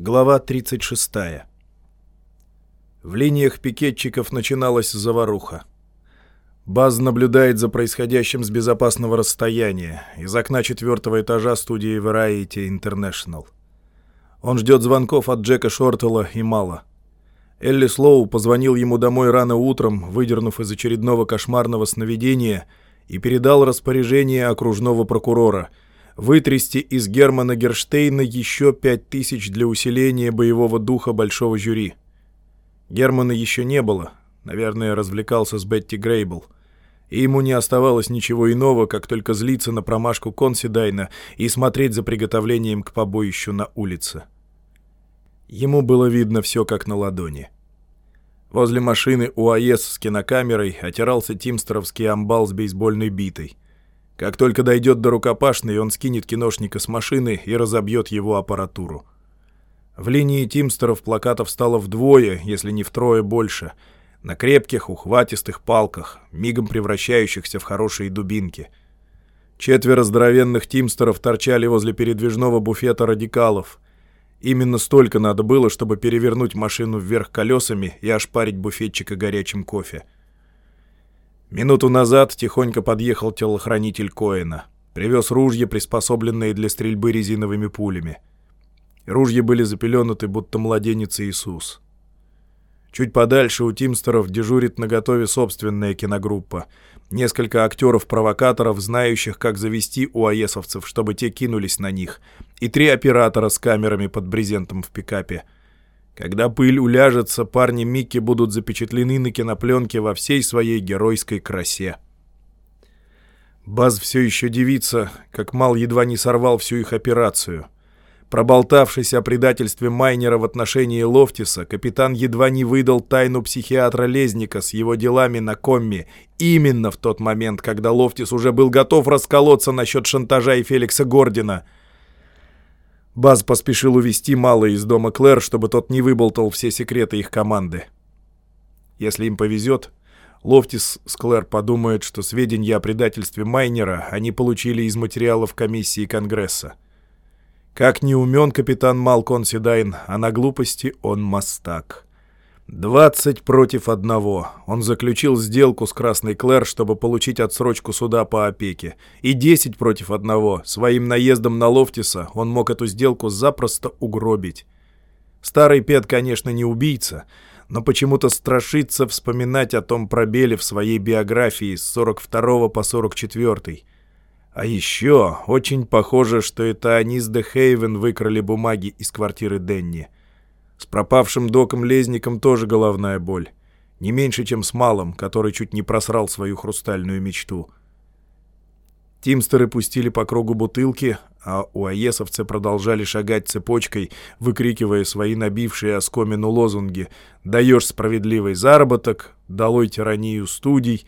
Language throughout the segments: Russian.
Глава 36. В линиях пикетчиков начиналась заваруха. Баз наблюдает за происходящим с безопасного расстояния, из окна четвертого этажа студии Variety International. Он ждет звонков от Джека Шортела и Мала. Элли Слоу позвонил ему домой рано утром, выдернув из очередного кошмарного сновидения, и передал распоряжение окружного прокурора — вытрясти из Германа Герштейна еще пять тысяч для усиления боевого духа большого жюри. Германа еще не было, наверное, развлекался с Бетти Грейбл. И ему не оставалось ничего иного, как только злиться на промашку Консидайна и смотреть за приготовлением к побоищу на улице. Ему было видно все как на ладони. Возле машины УАЭС с кинокамерой отирался тимстеровский амбал с бейсбольной битой — как только дойдет до рукопашной, он скинет киношника с машины и разобьет его аппаратуру. В линии тимстеров плакатов стало вдвое, если не втрое больше, на крепких, ухватистых палках, мигом превращающихся в хорошие дубинки. Четверо здоровенных тимстеров торчали возле передвижного буфета радикалов. Именно столько надо было, чтобы перевернуть машину вверх колесами и ошпарить буфетчика горячим кофе. Минуту назад тихонько подъехал телохранитель Коэна. Привез ружье, приспособленные для стрельбы резиновыми пулями. Ружья были запеленуты, будто младенец Иисус. Чуть подальше у Тимстеров дежурит на готове собственная киногруппа. Несколько актеров-провокаторов, знающих, как завести у аесовцев, чтобы те кинулись на них. И три оператора с камерами под брезентом в пикапе — когда пыль уляжется, парни Микки будут запечатлены на кинопленке во всей своей геройской красе. Баз все еще дивится, как Мал едва не сорвал всю их операцию. Проболтавшись о предательстве Майнера в отношении Лофтиса, капитан едва не выдал тайну психиатра Лезника с его делами на комме именно в тот момент, когда Лофтис уже был готов расколоться насчет шантажа и Феликса Гордина — Баз поспешил увести Мало из дома Клэр, чтобы тот не выболтал все секреты их команды. Если им повезет, Лофтис с Клэр подумают, что сведения о предательстве Майнера они получили из материалов комиссии Конгресса. Как не умен капитан Малкон Седайн, а на глупости он мастак. Двадцать против одного. Он заключил сделку с Красной Клэр, чтобы получить отсрочку суда по опеке. И десять против одного. Своим наездом на Лофтиса он мог эту сделку запросто угробить. Старый Пет, конечно, не убийца, но почему-то страшится вспоминать о том пробеле в своей биографии с 42 по 44. А еще очень похоже, что это они с Дехейвен выкрали бумаги из квартиры Денни. С пропавшим доком Лезником тоже головная боль. Не меньше, чем с Малом, который чуть не просрал свою хрустальную мечту. Тимстеры пустили по кругу бутылки, а уаесовцы продолжали шагать цепочкой, выкрикивая свои набившие оскомину лозунги «Даешь справедливый заработок», «Долой тиранию студий».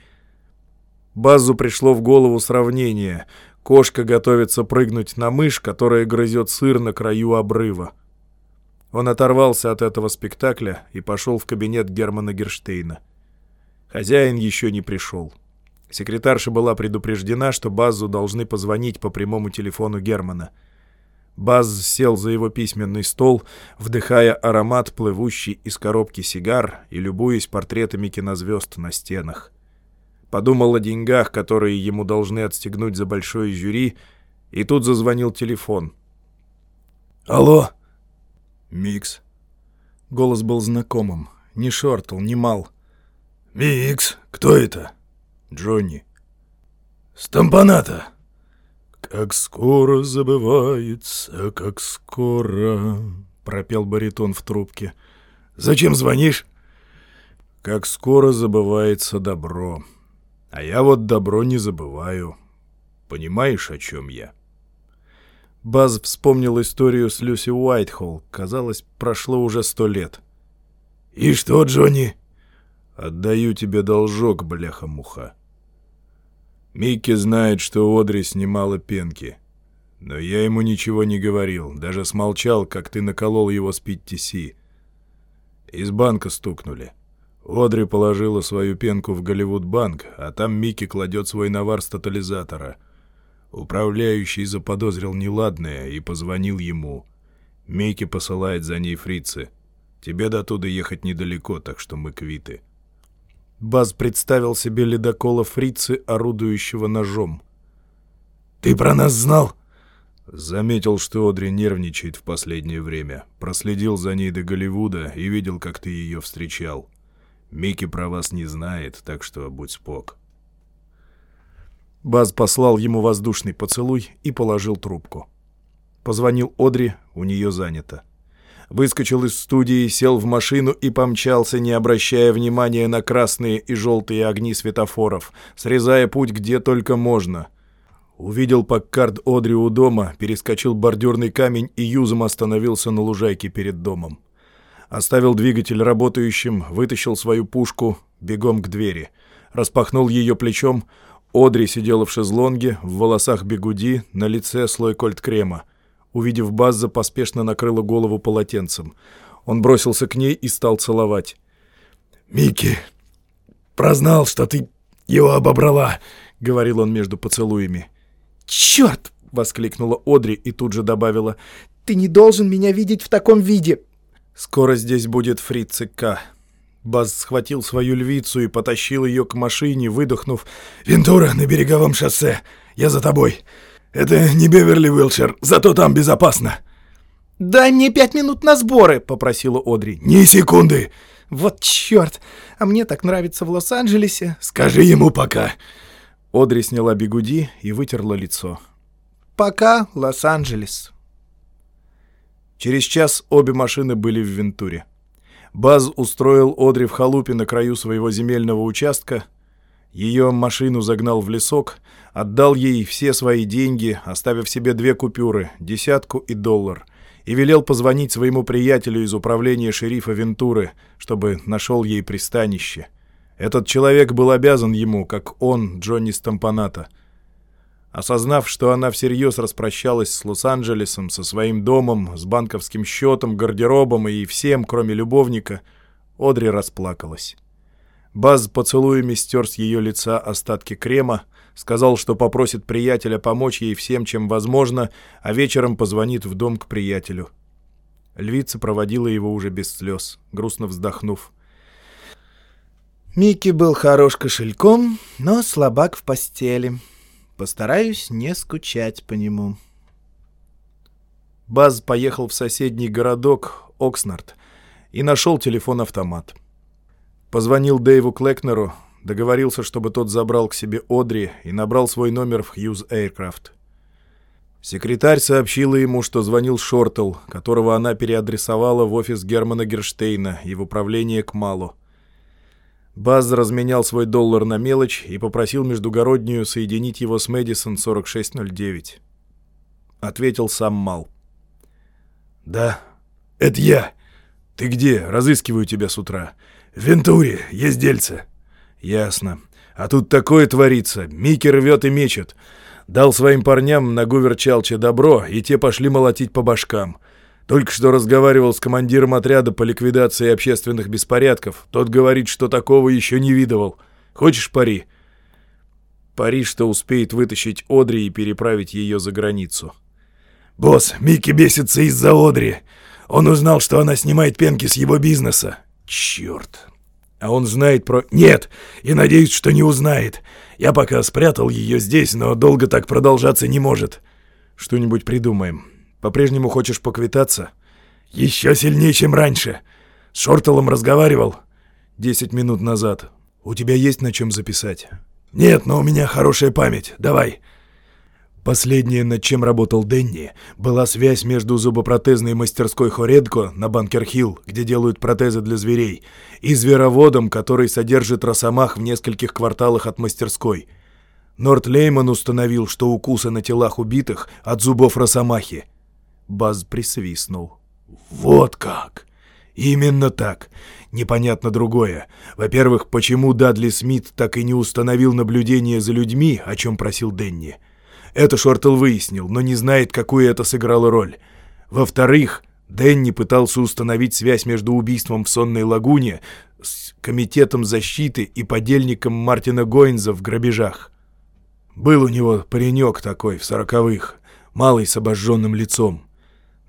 Базу пришло в голову сравнение. Кошка готовится прыгнуть на мышь, которая грызет сыр на краю обрыва. Он оторвался от этого спектакля и пошел в кабинет Германа Герштейна. Хозяин еще не пришел. Секретарша была предупреждена, что Базу должны позвонить по прямому телефону Германа. Баз сел за его письменный стол, вдыхая аромат, плывущий из коробки сигар и любуясь портретами кинозвезд на стенах. Подумал о деньгах, которые ему должны отстегнуть за большое жюри, и тут зазвонил телефон. «Алло!» «Микс». Голос был знакомым. Не Шортл, не Мал. «Микс, кто это?» «Джонни». «Стампаната». «Как скоро забывается, как скоро...» — пропел баритон в трубке. «Зачем звонишь?» «Как скоро забывается добро. А я вот добро не забываю. Понимаешь, о чем я?» Баз вспомнил историю с Люси Уайтхолл. Казалось, прошло уже сто лет. «И что, Джонни?» «Отдаю тебе должок, бляха-муха. Микки знает, что Одри снимала пенки. Но я ему ничего не говорил, даже смолчал, как ты наколол его с Питти Из банка стукнули. Одри положила свою пенку в Голливуд-банк, а там Микки кладет свой навар с тотализатора — Управляющий заподозрил неладное и позвонил ему. Мейки посылает за ней фрицы. Тебе до туда ехать недалеко, так что мы квиты. Баз представил себе ледокола фрицы, орудующего ножом. «Ты про нас знал?» Заметил, что Одри нервничает в последнее время. Проследил за ней до Голливуда и видел, как ты ее встречал. Микки про вас не знает, так что будь спок. Баз послал ему воздушный поцелуй и положил трубку. Позвонил Одри, у нее занято. Выскочил из студии, сел в машину и помчался, не обращая внимания на красные и желтые огни светофоров, срезая путь где только можно. Увидел Паккард Одри у дома, перескочил бордюрный камень и юзом остановился на лужайке перед домом. Оставил двигатель работающим, вытащил свою пушку, бегом к двери. Распахнул ее плечом. Одри сидела в шезлонге, в волосах бегуди, на лице слой кольт-крема. Увидев Базза, поспешно накрыла голову полотенцем. Он бросился к ней и стал целовать. «Микки, прознал, что ты его обобрала», — говорил он между поцелуями. «Черт!» — воскликнула Одри и тут же добавила. «Ты не должен меня видеть в таком виде!» «Скоро здесь будет фрицы К». Баз схватил свою львицу и потащил ее к машине, выдохнув. «Вентура на береговом шоссе. Я за тобой. Это не Беверли-Уилшир, зато там безопасно». «Дай мне пять минут на сборы», — попросила Одри. «Ни секунды». «Вот черт! А мне так нравится в Лос-Анджелесе». «Скажи ему пока». Одри сняла бигуди и вытерла лицо. «Пока, Лос-Анджелес». Через час обе машины были в Вентуре. Баз устроил Одри в халупе на краю своего земельного участка. Ее машину загнал в лесок, отдал ей все свои деньги, оставив себе две купюры, десятку и доллар, и велел позвонить своему приятелю из управления шерифа Вентуры, чтобы нашел ей пристанище. Этот человек был обязан ему, как он, Джонни Стампаната — Осознав, что она всерьез распрощалась с Лос-Анджелесом, со своим домом, с банковским счетом, гардеробом и всем, кроме любовника, Одри расплакалась. Баз поцелуями стер с ее лица остатки крема, сказал, что попросит приятеля помочь ей всем, чем возможно, а вечером позвонит в дом к приятелю. Львица проводила его уже без слез, грустно вздохнув. «Микки был хорош кошельком, но слабак в постели», Постараюсь не скучать по нему. Баз поехал в соседний городок, Окснард, и нашел телефон-автомат. Позвонил Дэйву Клекнеру, договорился, чтобы тот забрал к себе Одри и набрал свой номер в Хьюз Aircraft. Секретарь сообщила ему, что звонил Шортл, которого она переадресовала в офис Германа Герштейна и в управление к Малу. Баз разменял свой доллар на мелочь и попросил междугороднюю соединить его с Мэдисон 4609. Ответил сам Мал. «Да, это я. Ты где? Разыскиваю тебя с утра. В Вентуре, есть дельце». «Ясно. А тут такое творится. Микки рвет и мечет. Дал своим парням на Гувер Чалче добро, и те пошли молотить по башкам. Только что разговаривал с командиром отряда по ликвидации общественных беспорядков. Тот говорит, что такого еще не видывал. Хочешь пари?» Пари, что успеет вытащить Одри и переправить ее за границу. «Босс, Микки бесится из-за Одри. Он узнал, что она снимает пенки с его бизнеса. Черт!» А он знает про... Нет! И надеюсь, что не узнает. Я пока спрятал ее здесь, но долго так продолжаться не может. Что-нибудь придумаем. По-прежнему хочешь поквитаться? Еще сильнее, чем раньше. С Шортелом разговаривал. Десять минут назад. У тебя есть на чем записать? Нет, но у меня хорошая память. Давай. Последнее, над чем работал Денни, была связь между зубопротезной мастерской Хоредко на Банкер-Хилл, где делают протезы для зверей, и звероводом, который содержит росомах в нескольких кварталах от мастерской. Норт Лейман установил, что укусы на телах убитых от зубов росомахи. Баз присвистнул. «Вот как!» «Именно так. Непонятно другое. Во-первых, почему Дадли Смит так и не установил наблюдение за людьми, о чем просил Денни? Это Шортл выяснил, но не знает, какую это сыграло роль. Во-вторых, Денни пытался установить связь между убийством в Сонной лагуне с Комитетом защиты и подельником Мартина Гойнза в грабежах. Был у него паренек такой в сороковых, малый с обожженным лицом.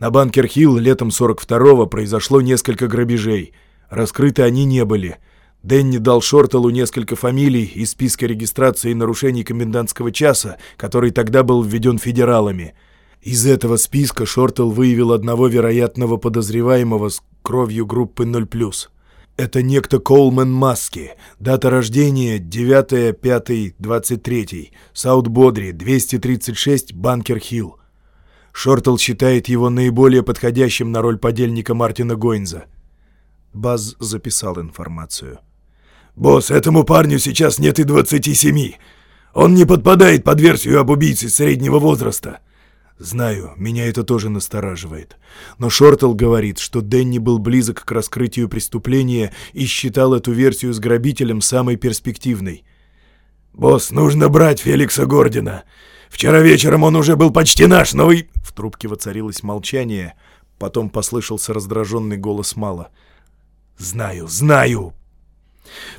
На Банкер-Хилл летом 42-го произошло несколько грабежей. Раскрыты они не были. Дэнни дал Шортелу несколько фамилий из списка регистрации нарушений комендантского часа, который тогда был введен федералами. Из этого списка Шортел выявил одного вероятного подозреваемого с кровью группы 0+. Это некто Коулман Маски. Дата рождения 9-5-23. Саут-Бодри, 236, Банкер-Хилл. Шортл считает его наиболее подходящим на роль подельника Мартина Гойнза. Баз записал информацию. «Босс, этому парню сейчас нет и 27. Он не подпадает под версию об убийце среднего возраста». «Знаю, меня это тоже настораживает. Но Шортл говорит, что Дэнни был близок к раскрытию преступления и считал эту версию с грабителем самой перспективной». «Босс, нужно брать Феликса Гордина. Вчера вечером он уже был почти наш, но и...» В трубке воцарилось молчание, потом послышался раздраженный голос Мала. «Знаю, знаю!»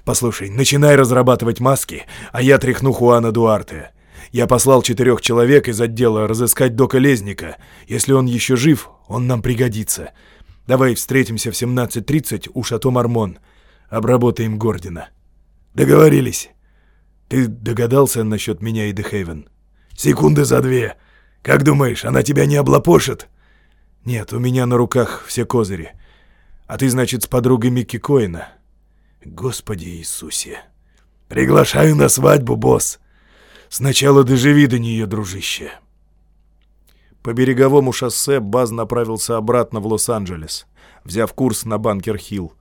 «Послушай, начинай разрабатывать маски, а я тряхну Хуана Дуарте. Я послал четырех человек из отдела разыскать Дока Лезника. Если он еще жив, он нам пригодится. Давай встретимся в 17.30 у Шато Мармон. Обработаем Гордина». «Договорились. Ты догадался насчет меня и Дехейвен?» «Секунды за две. Как думаешь, она тебя не облапошит?» «Нет, у меня на руках все козыри. А ты, значит, с подругой Микки Коина?» «Господи Иисусе!» «Приглашаю на свадьбу, босс. Сначала доживи до нее, дружище». По береговому шоссе Баз направился обратно в Лос-Анджелес, взяв курс на Банкер-Хилл.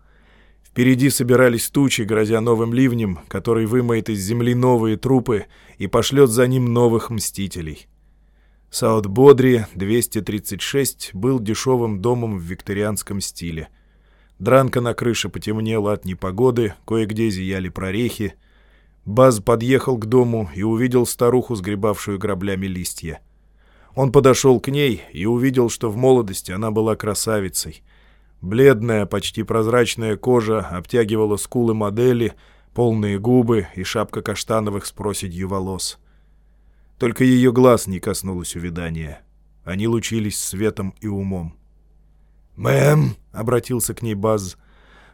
Впереди собирались тучи, грозя новым ливнем, который вымоет из земли новые трупы и пошлет за ним новых мстителей. Саут-Бодри 236 был дешевым домом в викторианском стиле. Дранка на крыше потемнела от непогоды, кое-где зияли прорехи. Баз подъехал к дому и увидел старуху, сгребавшую граблями листья. Он подошел к ней и увидел, что в молодости она была красавицей — Бледная, почти прозрачная кожа обтягивала скулы модели, полные губы и шапка каштановых с проседью волос. Только ее глаз не коснулось увядания. Они лучились светом и умом. «Мэм!» — обратился к ней Баз.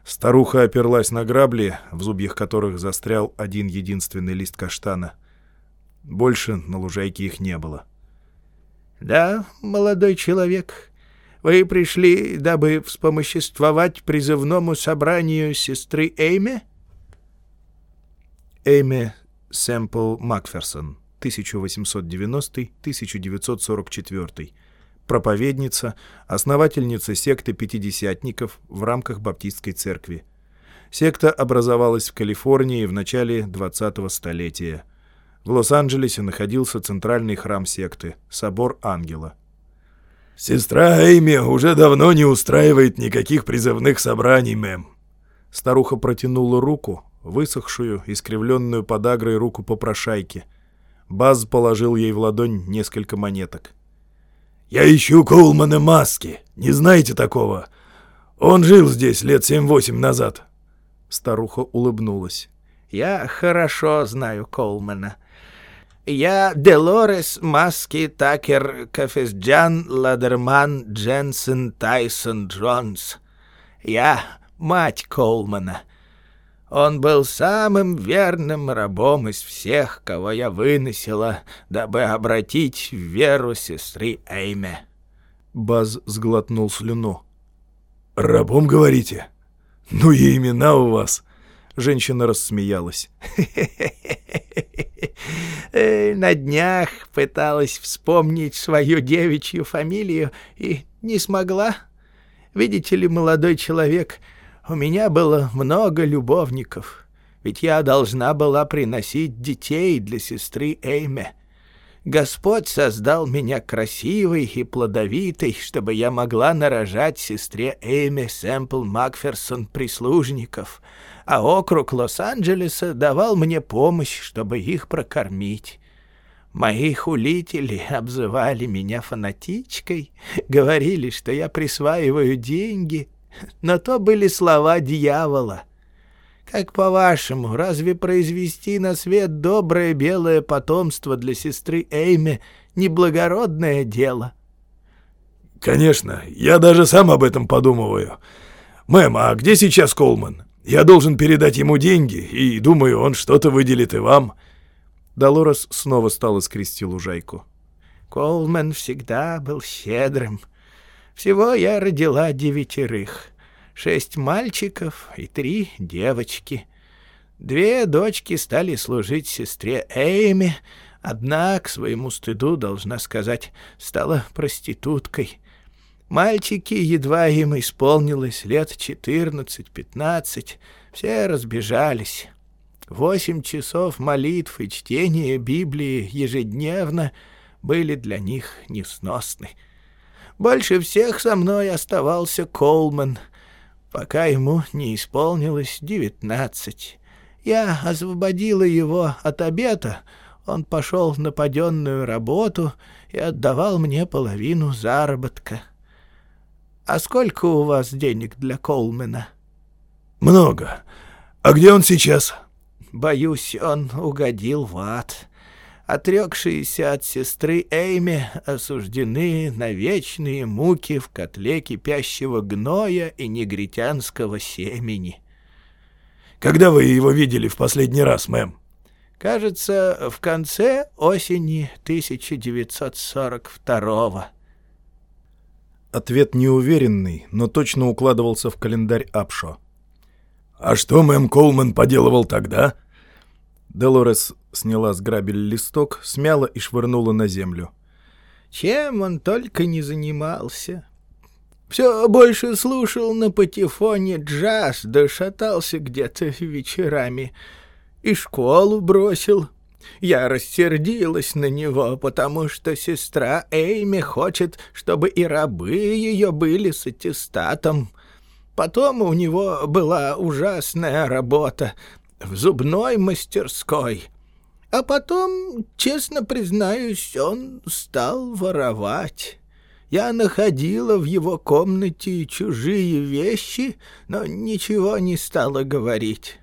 Старуха оперлась на грабли, в зубьях которых застрял один единственный лист каштана. Больше на лужайке их не было. «Да, молодой человек, вы пришли, дабы вспомоществовать призывному собранию сестры Эйме? Эйме Сэмпл Макферсон, 1890-1944. Проповедница, основательница секты пятидесятников в рамках Баптистской церкви. Секта образовалась в Калифорнии в начале 20-го столетия. В Лос-Анджелесе находился центральный храм секты — Собор Ангела — «Сестра Эйми уже давно не устраивает никаких призывных собраний, мэм». Старуха протянула руку, высохшую, искривленную подагрой руку попрошайки. Баз положил ей в ладонь несколько монеток. «Я ищу Коулмана Маски. Не знаете такого? Он жил здесь лет семь-восемь назад». Старуха улыбнулась. «Я хорошо знаю Коулмана. Я Делорес, Маски, Такер, Кафесджан, Ладерман, Дженсен, Тайсон, Джонс. Я мать Колмана. Он был самым верным рабом из всех, кого я выносила, дабы обратить в веру сестры Эйме. Баз сглотнул слюну. «Рабом, говорите? Ну и имена у вас!» Женщина рассмеялась. На днях пыталась вспомнить свою девичью фамилию и не смогла. Видите ли, молодой человек, у меня было много любовников, ведь я должна была приносить детей для сестры Эйме. Господь создал меня красивой и плодовитой, чтобы я могла нарожать сестре Эйме Сэмпл Макферсон прислужников — а округ Лос-Анджелеса давал мне помощь, чтобы их прокормить. Мои хулители обзывали меня фанатичкой, говорили, что я присваиваю деньги, но то были слова дьявола. Как по-вашему, разве произвести на свет доброе белое потомство для сестры Эйме неблагородное дело? «Конечно, я даже сам об этом подумываю. Мэм, а где сейчас Колман? Я должен передать ему деньги, и, думаю, он что-то выделит и вам». Долорес снова стала скрести лужайку. «Колман всегда был щедрым. Всего я родила девятерых. Шесть мальчиков и три девочки. Две дочки стали служить сестре Эйме, одна, к своему стыду, должна сказать, стала проституткой». Мальчики, едва им исполнилось лет четырнадцать-пятнадцать, все разбежались. Восемь часов молитв и чтения Библии ежедневно были для них несносны. Больше всех со мной оставался Колман, пока ему не исполнилось девятнадцать. Я освободила его от обета, он пошел на паденную работу и отдавал мне половину заработка. «А сколько у вас денег для Колмена?» «Много. А где он сейчас?» «Боюсь, он угодил в ад. Отрекшиеся от сестры Эйми осуждены на вечные муки в котле кипящего гноя и негритянского семени». «Когда вы его видели в последний раз, мэм?» «Кажется, в конце осени 1942-го». Ответ неуверенный, но точно укладывался в календарь Апшо. «А что мэм Колман поделывал тогда?» Делорес сняла с грабель листок, смяла и швырнула на землю. «Чем он только не занимался!» Все больше слушал на патефоне джаз, да шатался где-то вечерами. И школу бросил, я рассердилась на него, потому что сестра Эйми хочет, чтобы и рабы ее были с аттестатом. Потом у него была ужасная работа в зубной мастерской. А потом, честно признаюсь, он стал воровать. Я находила в его комнате чужие вещи, но ничего не стала говорить.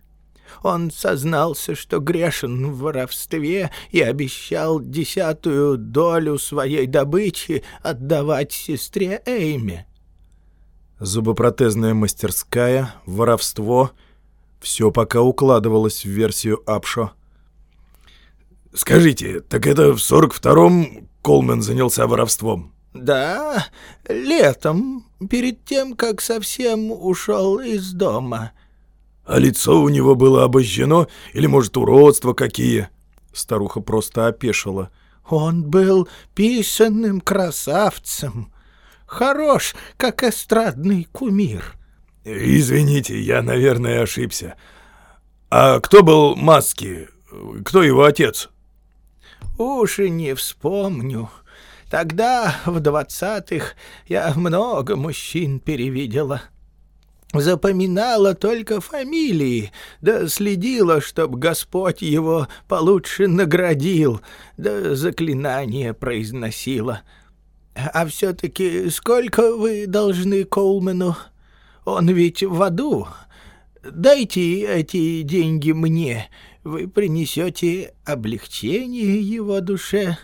Он сознался, что грешен в воровстве и обещал десятую долю своей добычи отдавать сестре Эйме. Зубопротезная мастерская, воровство — все пока укладывалось в версию Апшо. «Скажите, так это в сорок втором Колмен занялся воровством?» «Да, летом, перед тем, как совсем ушел из дома». А лицо у него было обожжено, или, может, уродства какие?» Старуха просто опешила. «Он был писанным красавцем. Хорош, как эстрадный кумир». «Извините, я, наверное, ошибся. А кто был Маски? Кто его отец?» «Уж и не вспомню. Тогда, в двадцатых, я много мужчин перевидела» запоминала только фамилии, да следила, чтоб Господь его получше наградил, да заклинания произносила. А все-таки сколько вы должны Колмену? Он ведь в аду. Дайте эти деньги мне, вы принесете облегчение его душе».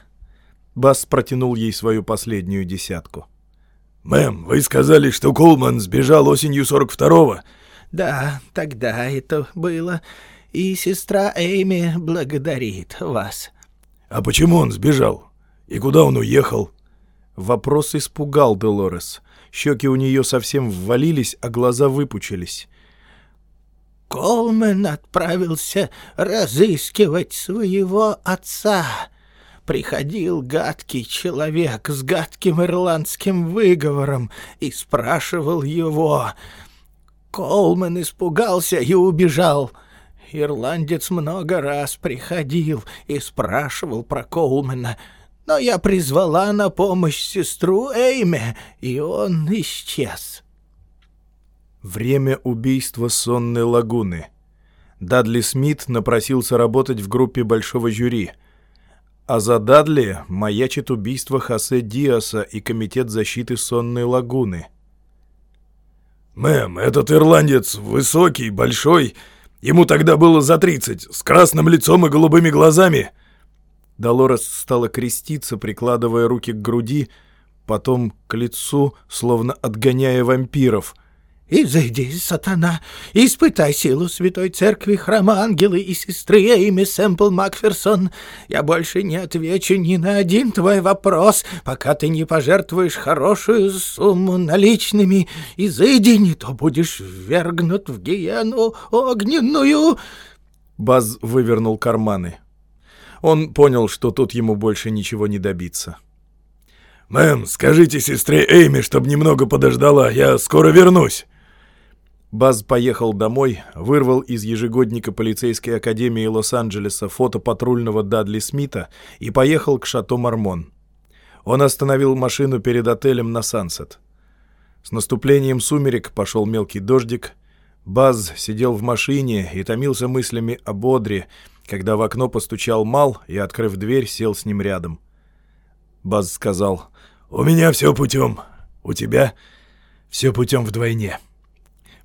Бас протянул ей свою последнюю десятку. «Мэм, вы сказали, что Колман сбежал осенью 42-го?» «Да, тогда это было. И сестра Эйми благодарит вас». «А почему он сбежал? И куда он уехал?» Вопрос испугал Делорес. Щеки у нее совсем ввалились, а глаза выпучились. «Колман отправился разыскивать своего отца», приходил гадкий человек с гадким ирландским выговором и спрашивал его. Колман испугался и убежал. Ирландец много раз приходил и спрашивал про Колмана, но я призвала на помощь сестру Эйме, и он исчез. Время убийства сонной лагуны. Дадли Смит напросился работать в группе большого жюри — а за Дадли маячит убийство Хосе Диаса и Комитет защиты Сонной Лагуны. «Мэм, этот ирландец высокий, большой. Ему тогда было за тридцать, с красным лицом и голубыми глазами». Долорес стала креститься, прикладывая руки к груди, потом к лицу, словно отгоняя вампиров. «Изыди, сатана, испытай силу Святой Церкви, Храма Ангелы и сестры Эйми Сэмпл Макферсон. Я больше не отвечу ни на один твой вопрос, пока ты не пожертвуешь хорошую сумму наличными. Изыди, не то будешь ввергнут в гиену огненную». Баз вывернул карманы. Он понял, что тут ему больше ничего не добиться. «Мэм, скажите сестре Эйми, чтобы немного подождала, я скоро вернусь». Баз поехал домой, вырвал из ежегодника полицейской академии Лос-Анджелеса фото патрульного Дадли Смита и поехал к Шато Мармон. Он остановил машину перед отелем на Сансет. С наступлением сумерек пошел мелкий дождик. Баз сидел в машине и томился мыслями о Бодре, когда в окно постучал Мал и, открыв дверь, сел с ним рядом. Баз сказал, «У меня все путем. У тебя все путем вдвойне».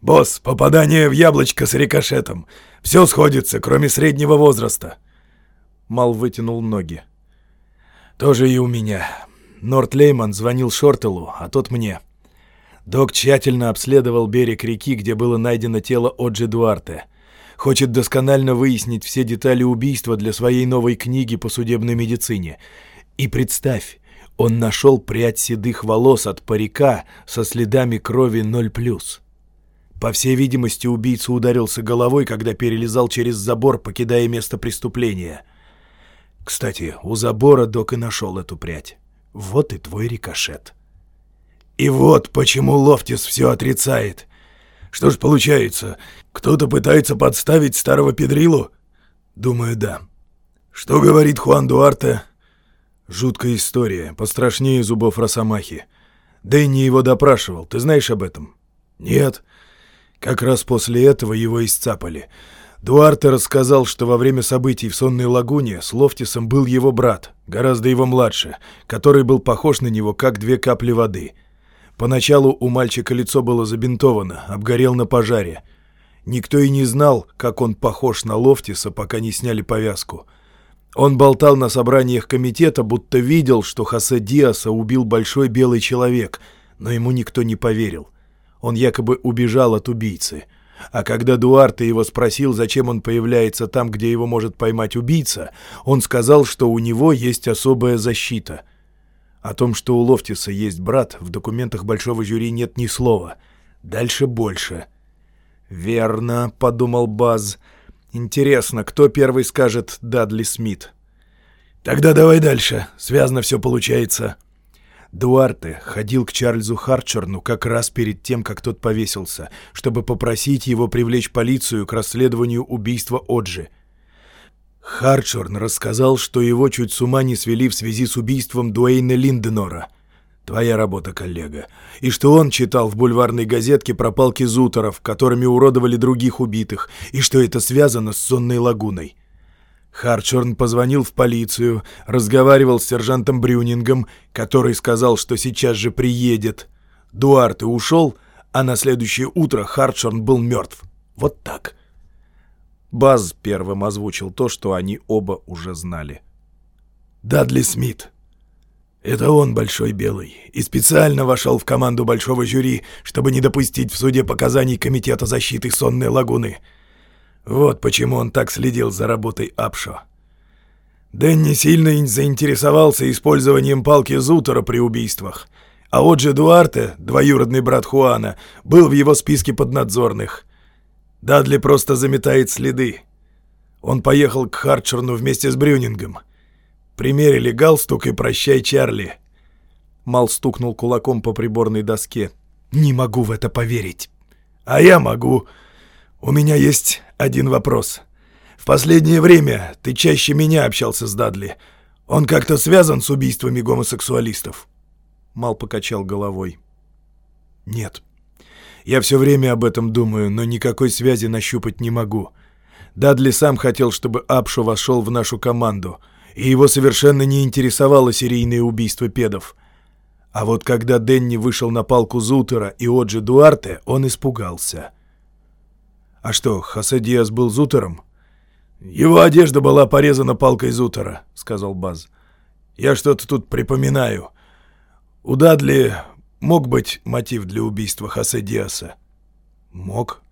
«Босс, попадание в яблочко с рикошетом. Все сходится, кроме среднего возраста». Мал вытянул ноги. «Тоже и у меня. Норт Лейман звонил Шортелу, а тот мне. Док тщательно обследовал берег реки, где было найдено тело Оджи Дуарте. Хочет досконально выяснить все детали убийства для своей новой книги по судебной медицине. И представь, он нашел прядь седых волос от парика со следами крови 0+. По всей видимости, убийца ударился головой, когда перелезал через забор, покидая место преступления. Кстати, у забора док и нашел эту прядь. Вот и твой рикошет. И вот почему Лофтис все отрицает. Что ж получается, кто-то пытается подставить старого Педрилу? Думаю, да. Что говорит Хуан Дуарте? Жуткая история, пострашнее зубов Росомахи. Дэнни его допрашивал, ты знаешь об этом? Нет. Как раз после этого его исцапали. Дуарте рассказал, что во время событий в Сонной лагуне с Лофтисом был его брат, гораздо его младше, который был похож на него, как две капли воды. Поначалу у мальчика лицо было забинтовано, обгорел на пожаре. Никто и не знал, как он похож на Лофтиса, пока не сняли повязку. Он болтал на собраниях комитета, будто видел, что Хосе Диаса убил большой белый человек, но ему никто не поверил. Он якобы убежал от убийцы. А когда Дуарте его спросил, зачем он появляется там, где его может поймать убийца, он сказал, что у него есть особая защита. О том, что у Лофтиса есть брат, в документах большого жюри нет ни слова. Дальше больше. «Верно», — подумал Баз. «Интересно, кто первый скажет Дадли Смит?» «Тогда давай дальше. Связано все получается». Дуарте ходил к Чарльзу Харчерну как раз перед тем, как тот повесился, чтобы попросить его привлечь полицию к расследованию убийства Оджи. Харчерн рассказал, что его чуть с ума не свели в связи с убийством Дуэйна Линденора. Твоя работа, коллега. И что он читал в бульварной газетке про палки зутеров, которыми уродовали других убитых, и что это связано с сонной лагуной. Харчорн позвонил в полицию, разговаривал с сержантом Брюнингом, который сказал, что сейчас же приедет. Дуарте ушел, а на следующее утро Харчорн был мертв. Вот так. Баз первым озвучил то, что они оба уже знали. «Дадли Смит. Это он, Большой Белый, и специально вошел в команду Большого жюри, чтобы не допустить в суде показаний Комитета защиты Сонной Лагуны». Вот почему он так следил за работой Апшо. Дэнни сильно заинтересовался использованием палки Зутера при убийствах, а Оджи Дуарте, двоюродный брат Хуана, был в его списке поднадзорных. Дадли просто заметает следы. Он поехал к Харчерну вместе с Брюнингом. Примерили галстук и прощай, Чарли. Мал стукнул кулаком по приборной доске. «Не могу в это поверить». «А я могу. У меня есть один вопрос. В последнее время ты чаще меня общался с Дадли. Он как-то связан с убийствами гомосексуалистов?» Мал покачал головой. «Нет. Я все время об этом думаю, но никакой связи нащупать не могу. Дадли сам хотел, чтобы Апшу вошел в нашу команду, и его совершенно не интересовало серийное убийство педов. А вот когда Денни вышел на палку Зутера и Оджи Дуарте, он испугался». «А что, Хосе Диас был Зутером?» «Его одежда была порезана палкой Зутера», — сказал Баз. «Я что-то тут припоминаю. У Дадли мог быть мотив для убийства Хосе Диаса? Мог.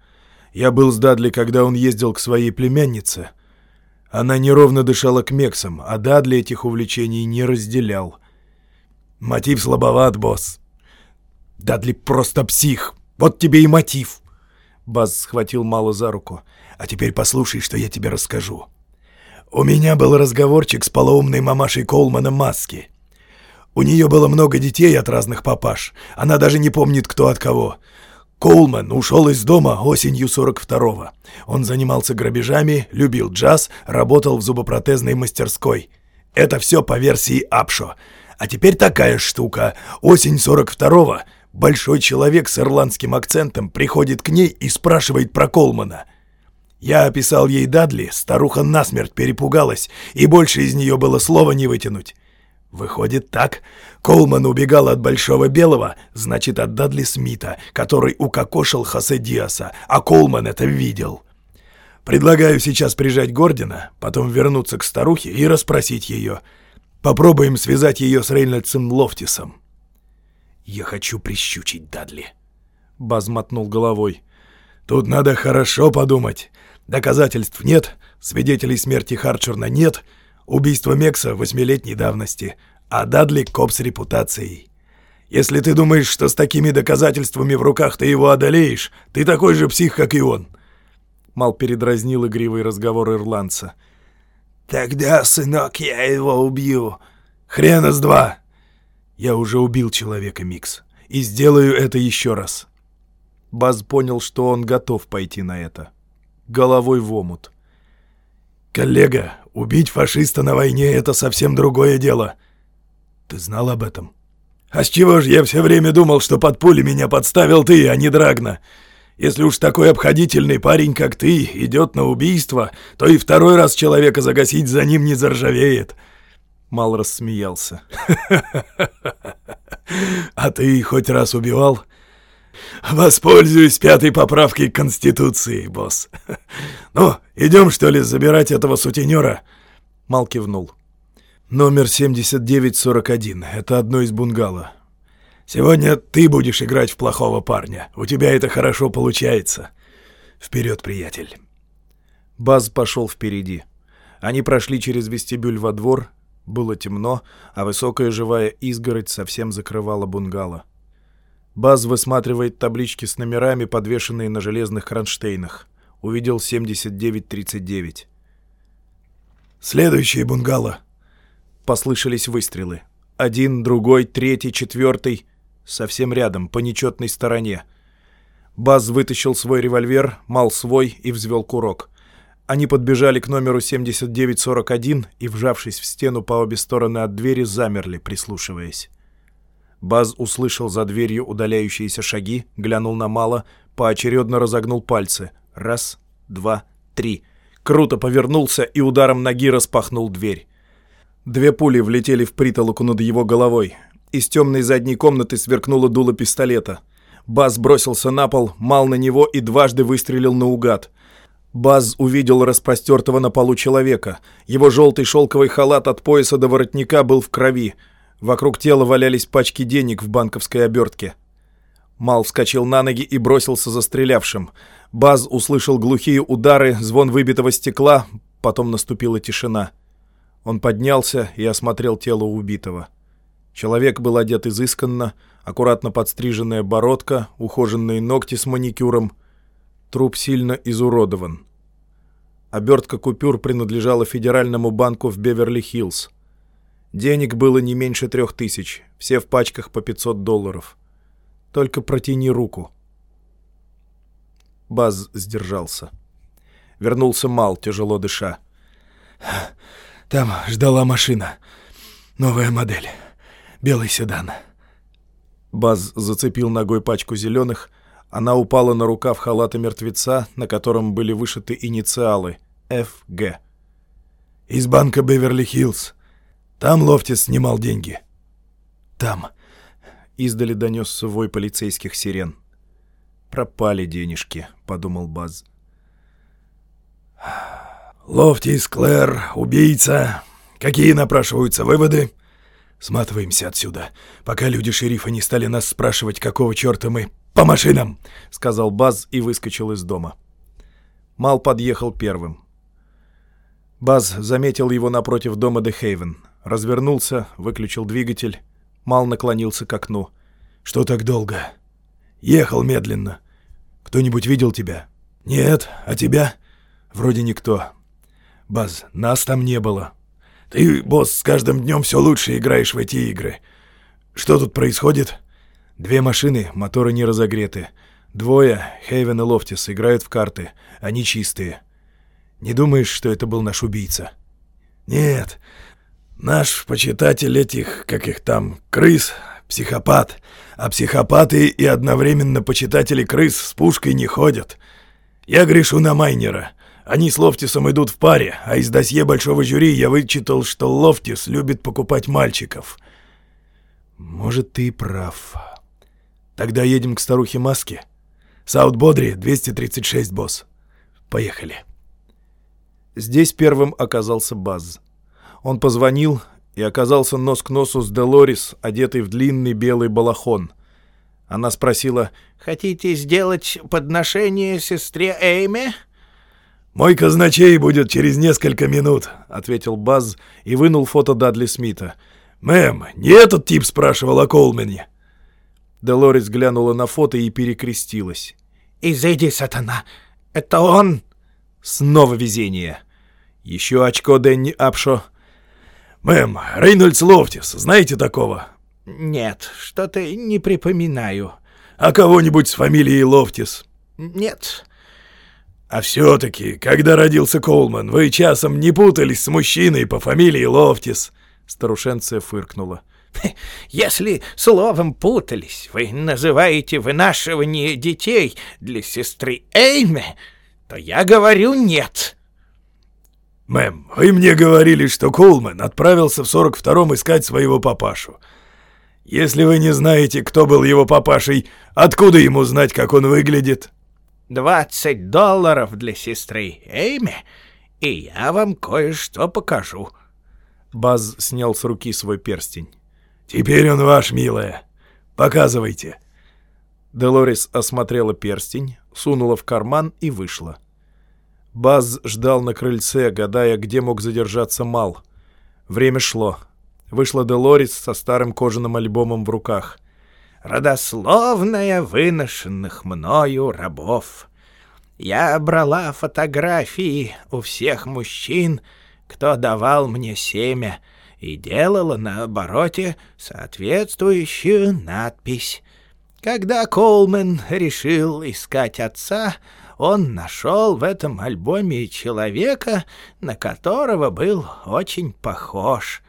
Я был с Дадли, когда он ездил к своей племяннице. Она неровно дышала к мексам, а Дадли этих увлечений не разделял. Мотив слабоват, босс. Дадли просто псих. Вот тебе и мотив. Баз схватил Мало за руку. А теперь послушай, что я тебе расскажу. У меня был разговорчик с полоумной мамашей Колмана Маски. У нее было много детей от разных папаш. Она даже не помнит, кто от кого. Колман ушел из дома осенью 42-го. Он занимался грабежами, любил джаз, работал в зубопротезной мастерской. Это все по версии Апшо. А теперь такая штука. Осень 42-го. Большой человек с ирландским акцентом приходит к ней и спрашивает про Колмана. Я описал ей Дадли, старуха насмерть перепугалась, и больше из нее было слова не вытянуть. Выходит так. Колман убегал от Большого Белого, значит, от Дадли Смита, который укокошил Хосе Диаса, а Колман это видел. Предлагаю сейчас прижать Гордина, потом вернуться к старухе и расспросить ее. Попробуем связать ее с Рейнольдсом Лофтисом. «Я хочу прищучить Дадли», — Баз мотнул головой. «Тут надо хорошо подумать. Доказательств нет, свидетелей смерти Харчерна нет, убийство Мекса восьмилетней давности, а Дадли — коп с репутацией. Если ты думаешь, что с такими доказательствами в руках ты его одолеешь, ты такой же псих, как и он». Мал передразнил игривый разговор ирландца. «Тогда, сынок, я его убью. Хрена с два!» «Я уже убил человека, Микс, и сделаю это еще раз». Баз понял, что он готов пойти на это. Головой в омут. «Коллега, убить фашиста на войне — это совсем другое дело. Ты знал об этом? А с чего же я все время думал, что под пули меня подставил ты, а не Драгна? Если уж такой обходительный парень, как ты, идет на убийство, то и второй раз человека загасить за ним не заржавеет». Мал рассмеялся. «А ты хоть раз убивал?» «Воспользуюсь пятой поправкой Конституции, босс. Ну, идем, что ли, забирать этого сутенера?» Мал кивнул. «Номер 7941. Это одно из бунгало. Сегодня ты будешь играть в плохого парня. У тебя это хорошо получается. Вперед, приятель!» Баз пошел впереди. Они прошли через вестибюль во двор. Было темно, а высокая живая изгородь совсем закрывала бунгало. Баз высматривает таблички с номерами, подвешенные на железных кронштейнах. Увидел 7939. «Следующее бунгало!» Послышались выстрелы. Один, другой, третий, четвертый. Совсем рядом, по нечетной стороне. Баз вытащил свой револьвер, мал свой и взвел курок. Они подбежали к номеру 7941 и, вжавшись в стену по обе стороны от двери, замерли, прислушиваясь. Баз услышал за дверью удаляющиеся шаги, глянул на Мало, поочередно разогнул пальцы. Раз, два, три. Круто повернулся и ударом ноги распахнул дверь. Две пули влетели в притолоку над его головой. Из темной задней комнаты сверкнуло дуло пистолета. Баз бросился на пол, мал на него и дважды выстрелил наугад. Баз увидел распростертого на полу человека. Его желтый шелковый халат от пояса до воротника был в крови. Вокруг тела валялись пачки денег в банковской обертке. Мал вскочил на ноги и бросился за стрелявшим. Баз услышал глухие удары, звон выбитого стекла, потом наступила тишина. Он поднялся и осмотрел тело убитого. Человек был одет изысканно, аккуратно подстриженная бородка, ухоженные ногти с маникюром. Труп сильно изуродован. Обертка купюр принадлежала Федеральному банку в Беверли-Хиллз. Денег было не меньше трех тысяч, все в пачках по 500 долларов. Только протяни руку. Баз сдержался. Вернулся Мал, тяжело дыша. «Там ждала машина. Новая модель. Белый седан». Баз зацепил ногой пачку зеленых. Она упала на рукав халата мертвеца, на котором были вышиты инициалы «ФГ». «Из банка Беверли-Хиллз. Там Лофтис снимал деньги. Там. Издали донесся вой полицейских сирен. «Пропали денежки», — подумал Баз. «Лофтис, Клэр, убийца. Какие напрашиваются выводы?» — «Сматываемся отсюда, пока люди шерифа не стали нас спрашивать, какого черта мы... По машинам!» — сказал Баз и выскочил из дома. Мал подъехал первым. Баз заметил его напротив дома Дехейвен. Развернулся, выключил двигатель. Мал наклонился к окну. «Что так долго?» «Ехал медленно. Кто-нибудь видел тебя?» «Нет. А тебя?» «Вроде никто. Баз, нас там не было. Ты, босс, с каждым днем все лучше играешь в эти игры. Что тут происходит?» «Две машины, моторы не разогреты. Двое, Хейвен и Лофтис, играют в карты. Они чистые. Не думаешь, что это был наш убийца?» «Нет. Наш почитатель этих, как их там, крыс, психопат. А психопаты и одновременно почитатели крыс с пушкой не ходят. Я грешу на майнера. Они с Лофтисом идут в паре, а из досье большого жюри я вычитал, что Лофтис любит покупать мальчиков. Может, ты и прав. Тогда едем к старухе Маске? Саут-Бодри, 236, босс. Поехали. Здесь первым оказался Баз. Он позвонил и оказался нос к носу с Делорис, одетый в длинный белый балахон. Она спросила, «Хотите сделать подношение сестре Эйме?» «Мой казначей будет через несколько минут», — ответил Баз и вынул фото Дадли Смита. «Мэм, не этот тип спрашивал о Колмене?» Делорис глянула на фото и перекрестилась. «Изыди, сатана! Это он!» Снова везение. Еще очко Дэнни Апшо. «Мэм, Рейнольдс Лофтис, знаете такого?» «Нет, что-то не припоминаю». «А кого-нибудь с фамилией Лофтис?» «Нет». А все-таки, когда родился Колман, вы часом не путались с мужчиной по фамилии Лофтис?» Старушенция фыркнула. «Если словом путались, вы называете вынашивание детей для сестры Эйме, то я говорю нет». «Мэм, вы мне говорили, что Колман отправился в 42-м искать своего папашу. Если вы не знаете, кто был его папашей, откуда ему знать, как он выглядит?» двадцать долларов для сестры Эйми, и я вам кое-что покажу». Баз снял с руки свой перстень. «Теперь он ваш, милая. Показывайте». Делорис осмотрела перстень, сунула в карман и вышла. Баз ждал на крыльце, гадая, где мог задержаться Мал. Время шло. Вышла Делорис со старым кожаным альбомом в руках родословная выношенных мною рабов. Я брала фотографии у всех мужчин, кто давал мне семя, и делала на обороте соответствующую надпись. Когда Колмен решил искать отца, он нашел в этом альбоме человека, на которого был очень похож.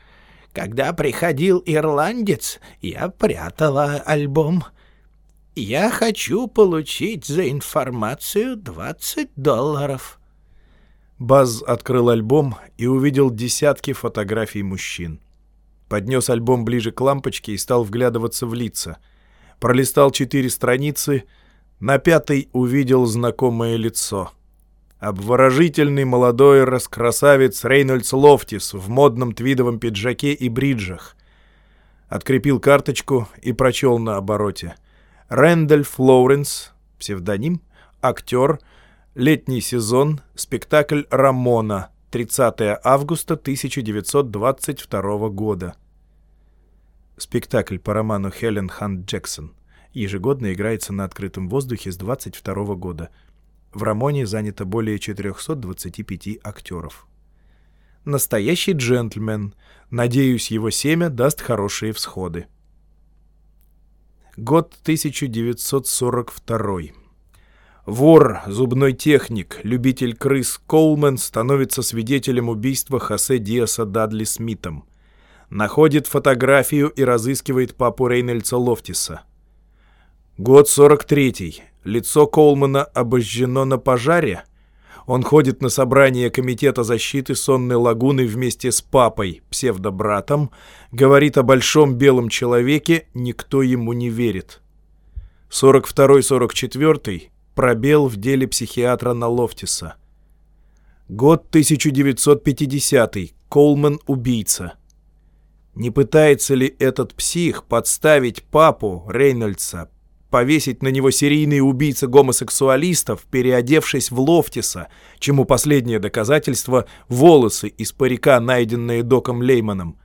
Когда приходил ирландец, я прятала альбом. Я хочу получить за информацию 20 долларов. Баз открыл альбом и увидел десятки фотографий мужчин. Поднес альбом ближе к лампочке и стал вглядываться в лица. Пролистал четыре страницы, на пятой увидел знакомое лицо — Обворожительный молодой раскрасавец Рейнольдс Лофтис в модном твидовом пиджаке и бриджах. Открепил карточку и прочел на обороте. Рэндольф Лоуренс, псевдоним, актер, летний сезон, спектакль «Рамона», 30 августа 1922 года. Спектакль по роману Хелен Хант Джексон. Ежегодно играется на открытом воздухе с 22 года. В Рамоне занято более 425 актеров. Настоящий джентльмен. Надеюсь, его семя даст хорошие всходы. Год 1942. Вор, зубной техник, любитель крыс Коулман становится свидетелем убийства Хосе Диаса Дадли Смитом. Находит фотографию и разыскивает папу Рейнольдса Лофтиса. Год 43. Лицо Колмана обожжено на пожаре. Он ходит на собрание Комитета защиты Сонной лагуны вместе с папой, псевдобратом, говорит о большом белом человеке, никто ему не верит. 42-44 пробел в деле психиатра Налофтиса. Год 1950 Колман убийца. Не пытается ли этот псих подставить папу Рейнольдса, повесить на него серийный убийца гомосексуалистов, переодевшись в Лофтиса, чему последнее доказательство — волосы из парика, найденные доком Лейманом.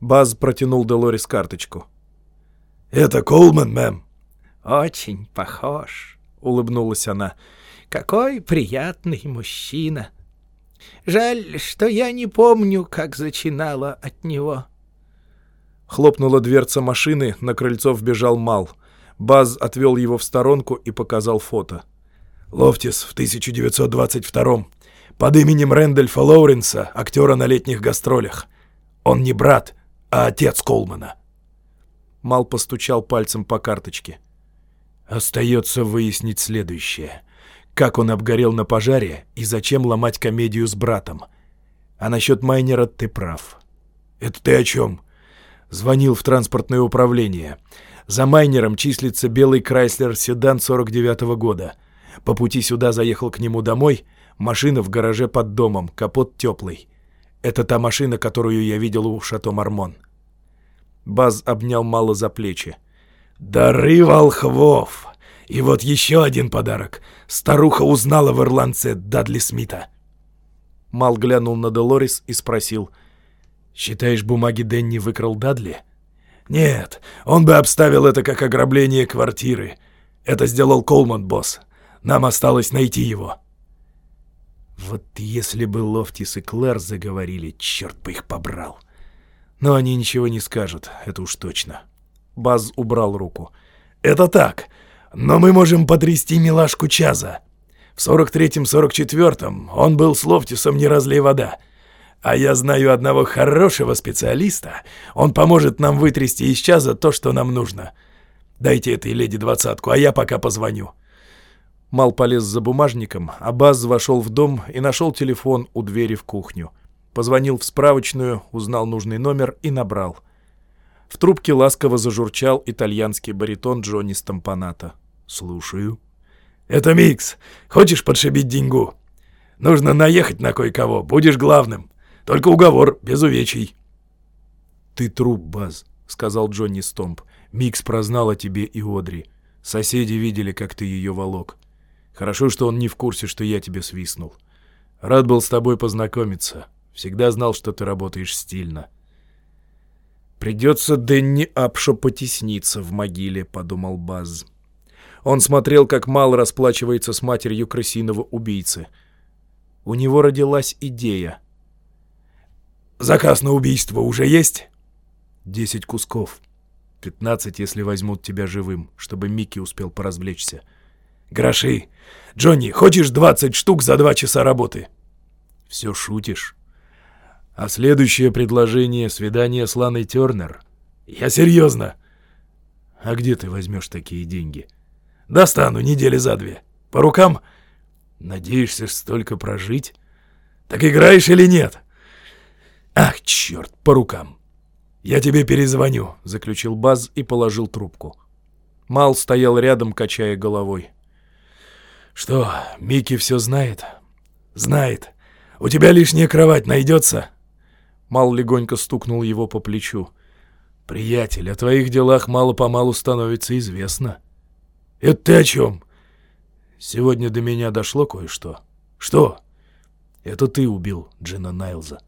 Баз протянул Делорис карточку. «Это Колман, мэм?» «Очень похож», — улыбнулась она. «Какой приятный мужчина! Жаль, что я не помню, как зачинала от него». Хлопнула дверца машины, на крыльцо вбежал Мал. Баз отвел его в сторонку и показал фото. «Лофтис в 1922-м. Под именем Рэндольфа Лоуренса, актера на летних гастролях. Он не брат, а отец Колмана». Мал постучал пальцем по карточке. Остается выяснить следующее. Как он обгорел на пожаре и зачем ломать комедию с братом? А насчет майнера ты прав. Это ты о чем? Звонил в транспортное управление. За майнером числится белый Крайслер седан 49-го года. По пути сюда заехал к нему домой. Машина в гараже под домом, капот теплый. Это та машина, которую я видел у Шато Мармон. Баз обнял Мало за плечи. «Дары волхвов! И вот еще один подарок. Старуха узнала в ирландце Дадли Смита». Мал глянул на Долорис и спросил. «Считаешь, бумаги Денни выкрал Дадли?» «Нет, он бы обставил это как ограбление квартиры. Это сделал Колман, босс. Нам осталось найти его». Вот если бы Лофтис и Клэр заговорили, черт бы их побрал. Но они ничего не скажут, это уж точно. Баз убрал руку. «Это так, но мы можем потрясти милашку Чаза. В 43-44 он был с Лофтисом «Не разлей вода». А я знаю одного хорошего специалиста. Он поможет нам вытрясти из Чаза то, что нам нужно. Дайте этой леди двадцатку, а я пока позвоню». Мал полез за бумажником, а Баз вошел в дом и нашел телефон у двери в кухню. Позвонил в справочную, узнал нужный номер и набрал. В трубке ласково зажурчал итальянский баритон Джонни Стампаната. «Слушаю». «Это Микс. Хочешь подшибить деньгу? Нужно наехать на кое-кого. Будешь главным. Только уговор, без увечий». «Ты труп, Баз», — сказал Джонни Стомп. «Микс прознал о тебе и Одри. Соседи видели, как ты ее волок. Хорошо, что он не в курсе, что я тебе свистнул. Рад был с тобой познакомиться. Всегда знал, что ты работаешь стильно». «Придется Дэнни Апшо потесниться в могиле», — подумал Баз. Он смотрел, как Мал расплачивается с матерью крысиного убийцы. У него родилась идея. «Заказ на убийство уже есть?» «Десять кусков. Пятнадцать, если возьмут тебя живым, чтобы Микки успел поразвлечься». «Гроши! Джонни, хочешь двадцать штук за два часа работы?» «Все шутишь?» А следующее предложение — свидание с Ланой Тернер. Я серьезно. А где ты возьмешь такие деньги? Достану недели за две. По рукам? Надеешься столько прожить? Так играешь или нет? Ах, черт, по рукам. Я тебе перезвоню, заключил Баз и положил трубку. Мал стоял рядом, качая головой. Что, Микки все знает? Знает. У тебя лишняя кровать найдется? Мал легонько стукнул его по плечу. «Приятель, о твоих делах мало-помалу становится известно». «Это ты о чем?» «Сегодня до меня дошло кое-что». «Что?» «Это ты убил Джина Найлза».